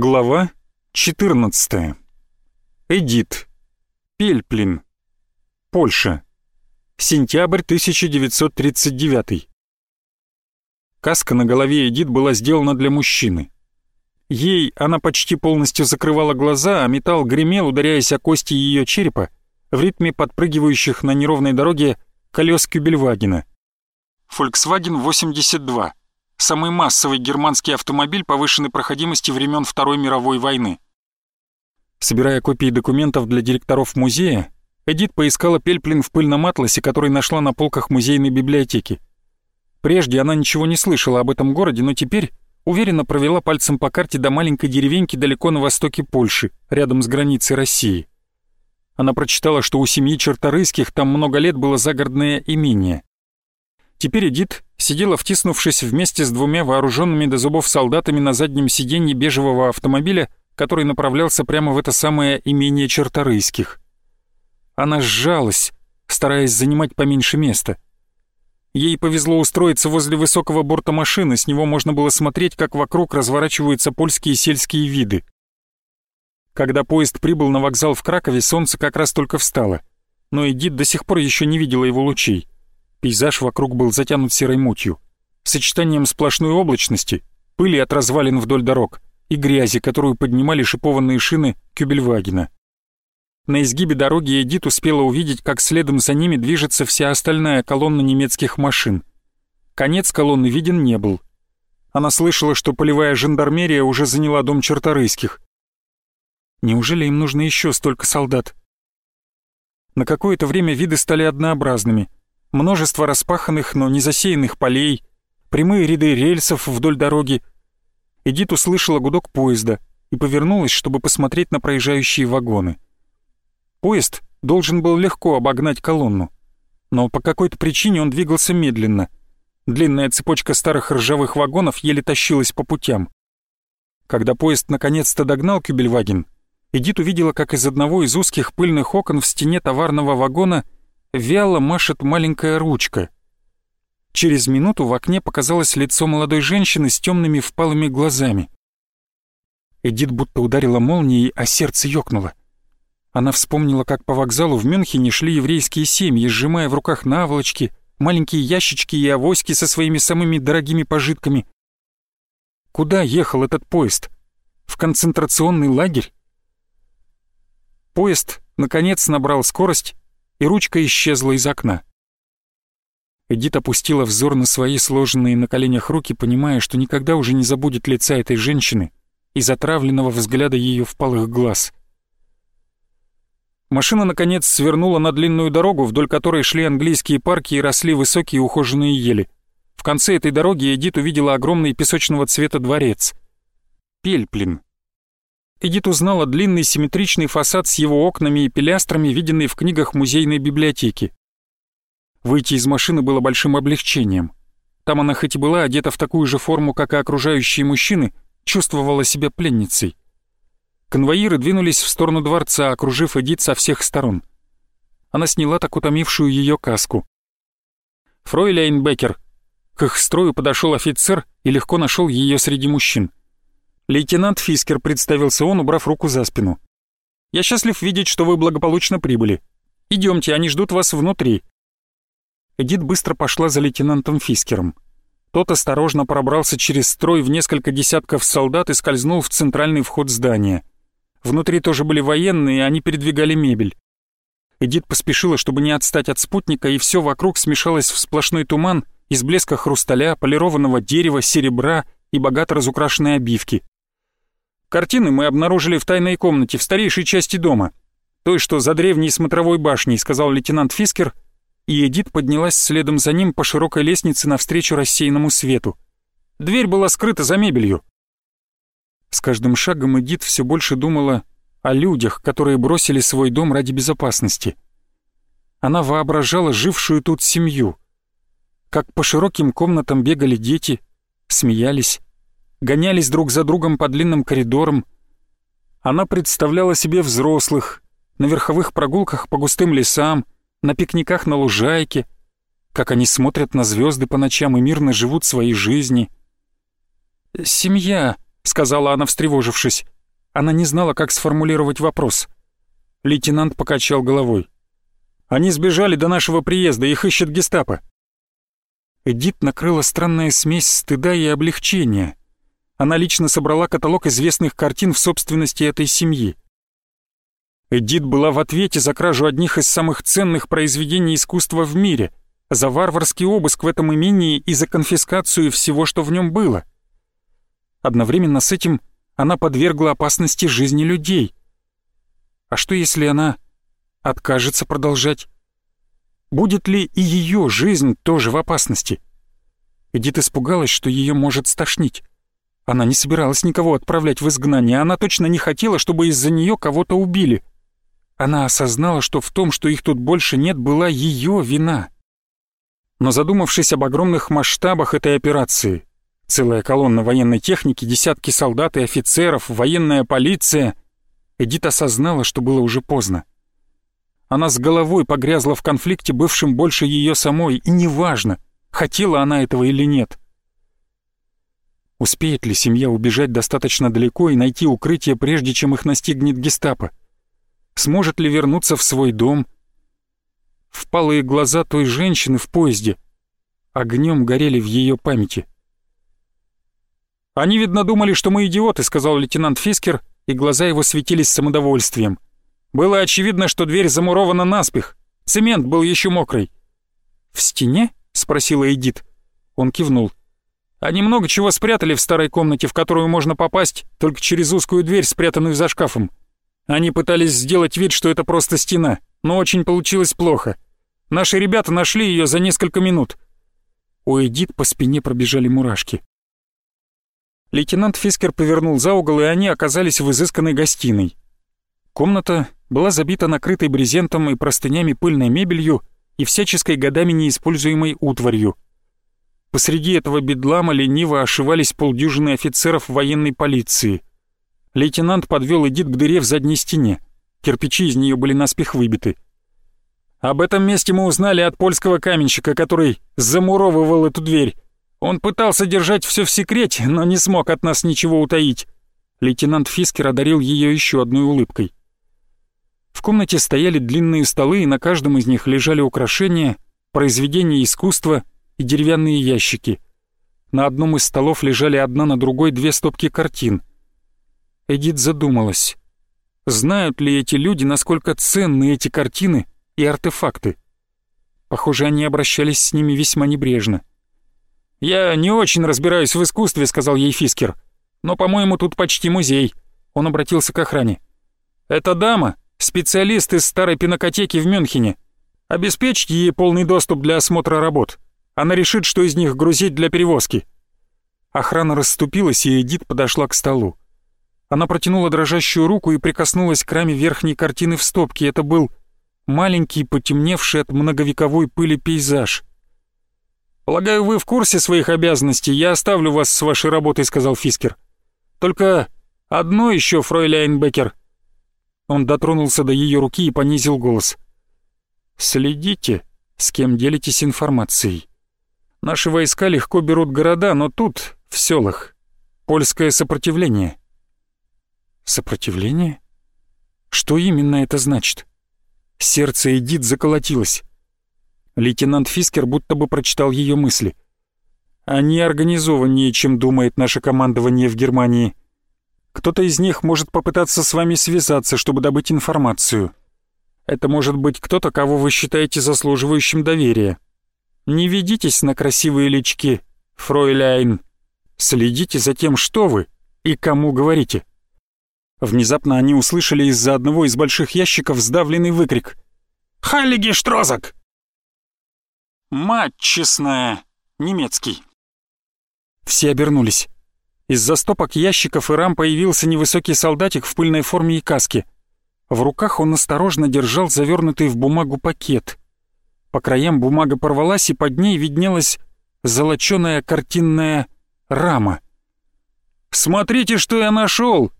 Глава 14. Эдит. Пельплин. Польша. Сентябрь 1939. Каска на голове Эдит была сделана для мужчины. Ей она почти полностью закрывала глаза, а металл гремел, ударяясь о кости ее черепа в ритме подпрыгивающих на неровной дороге колес Кюбельвагена. Volkswagen 82 самый массовый германский автомобиль повышенной проходимости времен Второй мировой войны. Собирая копии документов для директоров музея, Эдит поискала Пельплин в пыльном атласе, который нашла на полках музейной библиотеки. Прежде она ничего не слышала об этом городе, но теперь уверенно провела пальцем по карте до маленькой деревеньки далеко на востоке Польши, рядом с границей России. Она прочитала, что у семьи Черторыйских там много лет было загородное имение. Теперь Эдит сидела втиснувшись вместе с двумя вооруженными до зубов солдатами на заднем сиденье бежевого автомобиля, который направлялся прямо в это самое имение Черторыйских. Она сжалась, стараясь занимать поменьше места. Ей повезло устроиться возле высокого борта машины, с него можно было смотреть, как вокруг разворачиваются польские сельские виды. Когда поезд прибыл на вокзал в Кракове, солнце как раз только встало, но Эдит до сих пор еще не видела его лучей. Пейзаж вокруг был затянут серой мутью, сочетанием сплошной облачности, пыли от развалин вдоль дорог и грязи, которую поднимали шипованные шины Кюбельвагена. На изгибе дороги Эдит успела увидеть, как следом за ними движется вся остальная колонна немецких машин. Конец колонны виден не был. Она слышала, что полевая жандармерия уже заняла дом Черторыйских. Неужели им нужно еще столько солдат? На какое-то время виды стали однообразными — множество распаханных, но не засеянных полей, прямые ряды рельсов вдоль дороги. Эдит услышала гудок поезда и повернулась, чтобы посмотреть на проезжающие вагоны. Поезд должен был легко обогнать колонну, но по какой-то причине он двигался медленно. Длинная цепочка старых ржавых вагонов еле тащилась по путям. Когда поезд наконец-то догнал Кюбельваген, Эдит увидела, как из одного из узких пыльных окон в стене товарного вагона — вяло машет маленькая ручка. Через минуту в окне показалось лицо молодой женщины с темными впалыми глазами. Эдит будто ударила молнией, а сердце ёкнуло. Она вспомнила, как по вокзалу в Мюнхене шли еврейские семьи, сжимая в руках наволочки, маленькие ящички и авоськи со своими самыми дорогими пожитками. Куда ехал этот поезд? В концентрационный лагерь? Поезд, наконец, набрал скорость и ручка исчезла из окна. Эдит опустила взор на свои сложенные на коленях руки, понимая, что никогда уже не забудет лица этой женщины и затравленного взгляда ее впалых глаз. Машина, наконец, свернула на длинную дорогу, вдоль которой шли английские парки и росли высокие ухоженные ели. В конце этой дороги Эдит увидела огромный песочного цвета дворец. Пельплин. Эдит узнала длинный симметричный фасад с его окнами и пилястрами, виденный в книгах музейной библиотеки. Выйти из машины было большим облегчением. Там она хоть и была одета в такую же форму, как и окружающие мужчины, чувствовала себя пленницей. Конвоиры двинулись в сторону дворца, окружив Эдит со всех сторон. Она сняла так утомившую ее каску. «Фройляйн Беккер». К их строю подошел офицер и легко нашел ее среди мужчин. «Лейтенант Фискер», — представился он, убрав руку за спину. «Я счастлив видеть, что вы благополучно прибыли. Идемте, они ждут вас внутри». Эдит быстро пошла за лейтенантом Фискером. Тот осторожно пробрался через строй в несколько десятков солдат и скользнул в центральный вход здания. Внутри тоже были военные, и они передвигали мебель. Эдит поспешила, чтобы не отстать от спутника, и все вокруг смешалось в сплошной туман из блеска хрусталя, полированного дерева, серебра и богато разукрашенной обивки. Картины мы обнаружили в тайной комнате в старейшей части дома. Той, что за древней смотровой башней, сказал лейтенант Фискер, и Эдит поднялась следом за ним по широкой лестнице навстречу рассеянному свету. Дверь была скрыта за мебелью. С каждым шагом Эдит все больше думала о людях, которые бросили свой дом ради безопасности. Она воображала жившую тут семью. Как по широким комнатам бегали дети, смеялись, гонялись друг за другом по длинным коридорам. Она представляла себе взрослых на верховых прогулках по густым лесам, на пикниках на лужайке, как они смотрят на звезды по ночам и мирно живут своей жизни. «Семья», — сказала она, встревожившись. Она не знала, как сформулировать вопрос. Лейтенант покачал головой. «Они сбежали до нашего приезда, их ищет гестапо». Эдит накрыла странная смесь стыда и облегчения. Она лично собрала каталог известных картин в собственности этой семьи. Эдит была в ответе за кражу одних из самых ценных произведений искусства в мире, за варварский обыск в этом имении и за конфискацию всего, что в нем было. Одновременно с этим она подвергла опасности жизни людей. А что если она откажется продолжать? Будет ли и ее жизнь тоже в опасности? Эдит испугалась, что ее может стошнить. Она не собиралась никого отправлять в изгнание, она точно не хотела, чтобы из-за нее кого-то убили. Она осознала, что в том, что их тут больше нет, была ее вина. Но задумавшись об огромных масштабах этой операции, целая колонна военной техники, десятки солдат и офицеров, военная полиция, Эдит осознала, что было уже поздно. Она с головой погрязла в конфликте, бывшем больше ее самой, и неважно, хотела она этого или нет. Успеет ли семья убежать достаточно далеко и найти укрытие, прежде чем их настигнет гестапо? Сможет ли вернуться в свой дом? Впалые глаза той женщины в поезде огнем горели в ее памяти. «Они, видно, думали, что мы идиоты», — сказал лейтенант Фискер, и глаза его светились самодовольствием. «Было очевидно, что дверь замурована наспех. Цемент был еще мокрый». «В стене?» — спросила Эдит. Он кивнул. «Они много чего спрятали в старой комнате, в которую можно попасть только через узкую дверь, спрятанную за шкафом. Они пытались сделать вид, что это просто стена, но очень получилось плохо. Наши ребята нашли ее за несколько минут. У Эдит по спине пробежали мурашки. Лейтенант Фискер повернул за угол, и они оказались в изысканной гостиной. Комната была забита накрытой брезентом и простынями пыльной мебелью и всяческой годами неиспользуемой утварью. Посреди этого бедлама лениво ошивались полдюжины офицеров военной полиции. Лейтенант подвел Эдит к дыре в задней стене. Кирпичи из нее были наспех выбиты. Об этом месте мы узнали от польского каменщика, который замуровывал эту дверь. Он пытался держать все в секрете, но не смог от нас ничего утаить. Лейтенант Фискер одарил ее еще одной улыбкой. В комнате стояли длинные столы, и на каждом из них лежали украшения, произведения искусства и деревянные ящики. На одном из столов лежали одна на другой две стопки картин. Эдит задумалась. Знают ли эти люди, насколько ценны эти картины и артефакты? Похоже, они обращались с ними весьма небрежно. «Я не очень разбираюсь в искусстве», — сказал ей Фискер. «Но, по-моему, тут почти музей». Он обратился к охране. «Эта дама — специалист из старой пинокотеки в Мюнхене. Обеспечьте ей полный доступ для осмотра работ. Она решит, что из них грузить для перевозки». Охрана расступилась, и Эдит подошла к столу. Она протянула дрожащую руку и прикоснулась к раме верхней картины в стопке. Это был маленький, потемневший от многовековой пыли пейзаж. «Полагаю, вы в курсе своих обязанностей. Я оставлю вас с вашей работой», — сказал Фискер. «Только одно еще, фройляйн Беккер». Он дотронулся до ее руки и понизил голос. «Следите, с кем делитесь информацией. Наши войска легко берут города, но тут, в селах, польское сопротивление. Сопротивление? Что именно это значит? Сердце Эдит заколотилось. Лейтенант Фискер будто бы прочитал ее мысли. Они организованнее, чем думает наше командование в Германии. Кто-то из них может попытаться с вами связаться, чтобы добыть информацию. Это может быть кто-то, кого вы считаете заслуживающим доверия. Не ведитесь на красивые лички, фройляйн. Следите за тем, что вы и кому говорите. Внезапно они услышали из-за одного из больших ящиков сдавленный выкрик. «Халлиги Штрозак!» «Мать честная!» Немецкий. Все обернулись. Из-за стопок ящиков и рам появился невысокий солдатик в пыльной форме и каске. В руках он осторожно держал завернутый в бумагу пакет. По краям бумага порвалась, и под ней виднелась золоченая картинная рама. «Смотрите, что я нашел!»